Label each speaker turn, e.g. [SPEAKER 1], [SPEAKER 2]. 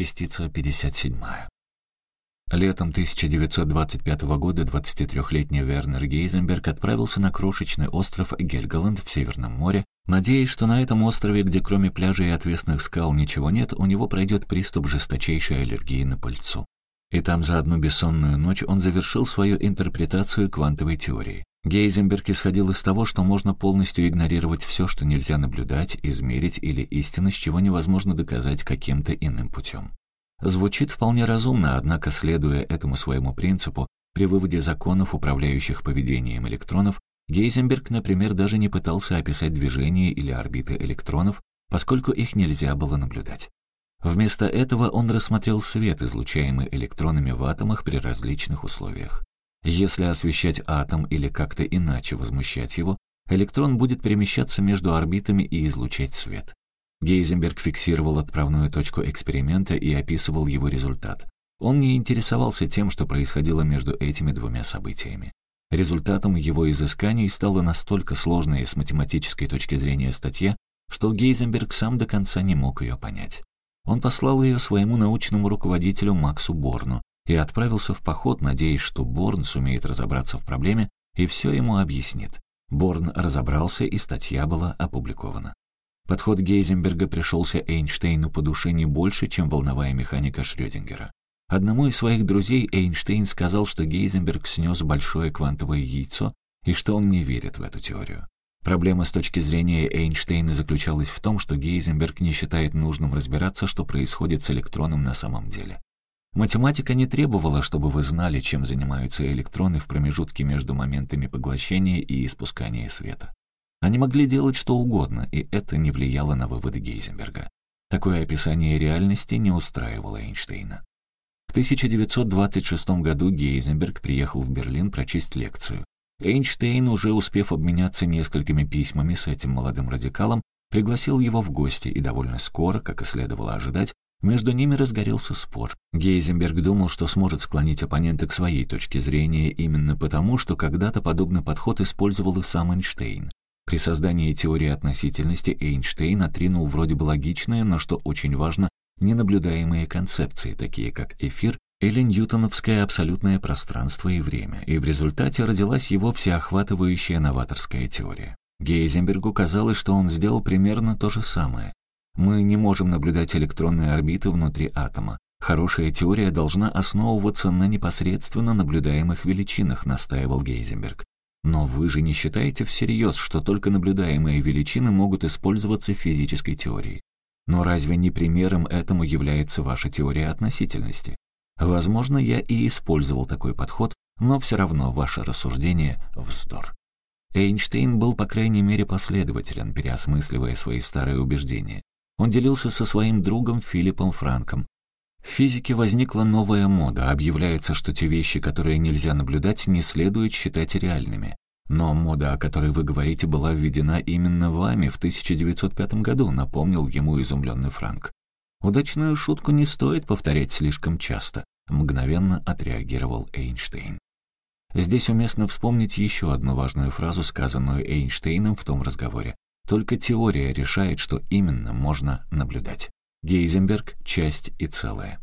[SPEAKER 1] Частица 57. Летом 1925 года 23-летний Вернер Гейзенберг отправился на крошечный остров Гельголанд в Северном море, надеясь, что на этом острове, где кроме пляжей и отвесных скал ничего нет, у него пройдет приступ жесточайшей аллергии на пыльцу. И там за одну бессонную ночь он завершил свою интерпретацию квантовой теории. Гейзенберг исходил из того, что можно полностью игнорировать все, что нельзя наблюдать, измерить или истинность, чего невозможно доказать каким-то иным путем. Звучит вполне разумно, однако, следуя этому своему принципу, при выводе законов, управляющих поведением электронов, Гейзенберг, например, даже не пытался описать движение или орбиты электронов, поскольку их нельзя было наблюдать. Вместо этого он рассмотрел свет, излучаемый электронами в атомах при различных условиях. Если освещать атом или как-то иначе возмущать его, электрон будет перемещаться между орбитами и излучать свет. Гейзенберг фиксировал отправную точку эксперимента и описывал его результат. Он не интересовался тем, что происходило между этими двумя событиями. Результатом его изысканий стала настолько сложная с математической точки зрения статья, что Гейзенберг сам до конца не мог ее понять. Он послал ее своему научному руководителю Максу Борну и отправился в поход, надеясь, что Борн сумеет разобраться в проблеме и все ему объяснит. Борн разобрался, и статья была опубликована. Подход Гейзенберга пришелся Эйнштейну по душе не больше, чем волновая механика Шрёдингера. Одному из своих друзей Эйнштейн сказал, что Гейзенберг снес большое квантовое яйцо и что он не верит в эту теорию. Проблема с точки зрения Эйнштейна заключалась в том, что Гейзенберг не считает нужным разбираться, что происходит с электроном на самом деле. Математика не требовала, чтобы вы знали, чем занимаются электроны в промежутке между моментами поглощения и испускания света. Они могли делать что угодно, и это не влияло на выводы Гейзенберга. Такое описание реальности не устраивало Эйнштейна. В 1926 году Гейзенберг приехал в Берлин прочесть лекцию. Эйнштейн, уже успев обменяться несколькими письмами с этим молодым радикалом, пригласил его в гости, и довольно скоро, как и следовало ожидать, между ними разгорелся спор. Гейзенберг думал, что сможет склонить оппонента к своей точке зрения именно потому, что когда-то подобный подход использовал и сам Эйнштейн. При создании теории относительности Эйнштейн отринул вроде бы логичные, но что очень важно, ненаблюдаемые концепции, такие как эфир или ньютоновское абсолютное пространство и время, и в результате родилась его всеохватывающая новаторская теория. Гейзенбергу казалось, что он сделал примерно то же самое. Мы не можем наблюдать электронные орбиты внутри атома. Хорошая теория должна основываться на непосредственно наблюдаемых величинах, настаивал Гейзенберг. Но вы же не считаете всерьез, что только наблюдаемые величины могут использоваться в физической теории. Но разве не примером этому является ваша теория относительности? Возможно, я и использовал такой подход, но все равно ваше рассуждение — вздор. Эйнштейн был, по крайней мере, последователен, переосмысливая свои старые убеждения. Он делился со своим другом Филиппом Франком, в физике возникла новая мода, объявляется, что те вещи, которые нельзя наблюдать, не следует считать реальными. Но мода, о которой вы говорите, была введена именно вами в 1905 году, напомнил ему изумленный Франк. Удачную шутку не стоит повторять слишком часто, мгновенно отреагировал Эйнштейн. Здесь уместно вспомнить еще одну важную фразу, сказанную Эйнштейном в том разговоре. Только теория решает, что именно можно наблюдать. Гейзенберг — часть и целое.